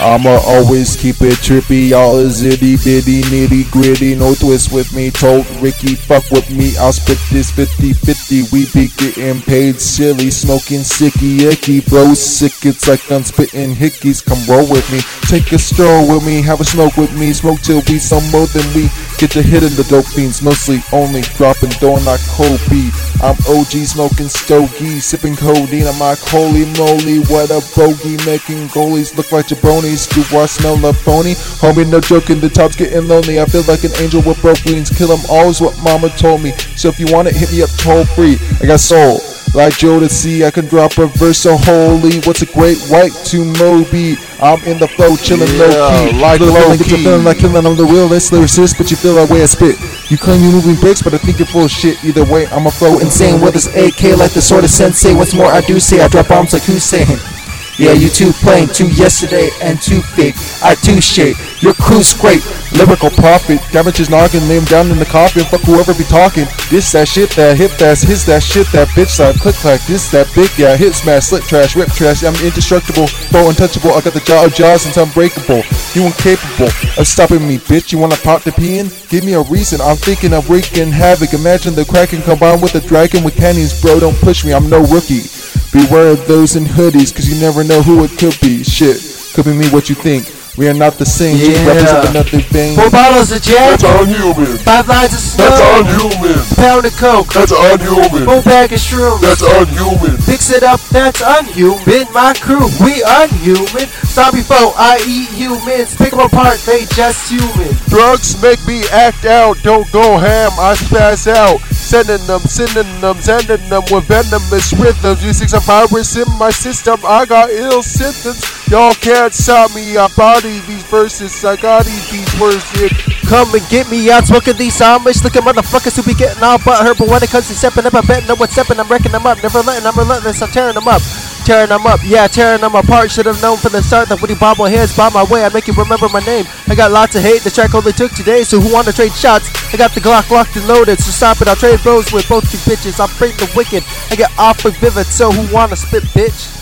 I'ma always keep it trippy. Y'all is itty bitty, nitty gritty. No twist with me. Told Ricky, fuck with me. I'll spit this 50 50. We be getting paid silly. Smoking sicky icky. Bro, sick. It's like I'm spitting hickeys. Come roll with me. Take a stroll with me. Have a smoke with me. Smoke till we some more than we get to hitting the dope fiends. Mostly only dropping dough, not Kobe. I'm OG smoking stogie, sipping codeine. I'm like, holy moly, what a bogey. Making goalies look like jabronis. Do I smell a phony? Homie, no joking, the top's getting lonely. I feel like an angel with broke wings. Kill them all is what mama told me. So if you want it, hit me up toll free. I got soul. Like Jodeci, I can drop a verse so holy. What's a great white to Moby? I'm in the flow, chillin' Yeah, low key. like low feeling, get key. feeling like killing. I'm the realest lyricist, but you feel that way I spit. You claim you're moving bricks, but I think you're full of shit. Either way, I'ma flow insane with this AK like the sort of sensei. What's more, I do say I drop bombs like Hussein. Yeah, you too plain, too yesterday, and too fake. I too shake. Your crew's great. Lyrical prophet, damages knocking, lay him down in the coffin. Fuck whoever be talking. This that shit that hip that's his that shit that bitch that click clack. This that big yeah hit smash slip trash rip trash. I'm indestructible, bro untouchable. I got the jaw of jaws and unbreakable. You incapable of stopping me, bitch. You wanna pop the pin? Give me a reason. I'm thinking of wreaking havoc. Imagine the kraken combined with the dragon with cannons, bro. Don't push me. I'm no rookie. Beware of those in hoodies, cause you never know who it could be. Shit, could be me what you think. We are not the same. Just Yeah. represent another vein. Four bottles of Jack, That's unhuman. five lines of That's snow, unhuman. pound of coke, That's unhuman. full bag of shrooms. That's unhuman. Fix it up, that's unhuman. My crew, we unhuman. Sorry, foe, I eat humans. Pick them apart, they just human. Drugs make me act out. Don't go ham. I spaz out. Sending them, sending them, with venomous rhythms. Using some virus in my system. I got ill symptoms. Y'all can't stop me. I body these verses. I got these words. Come and get me out smoking these Amish. Look at motherfuckers who be getting all but hurt. But when it comes to stepping up, I bet know what's stepping. I'm wrecking them up. Never letting, I'm relentless. I'm tearing them up. Tearing them up, yeah, tearing them apart. Should have known from the start that when you bobbleheads by my way, I make you remember my name. I got lots of hate. The track only took two days, so who wanna trade shots? I got the Glock locked and loaded, so stop it. I'll trade blows with both you bitches. I'm bring the wicked. I get awfully vivid, so who wanna spit, bitch?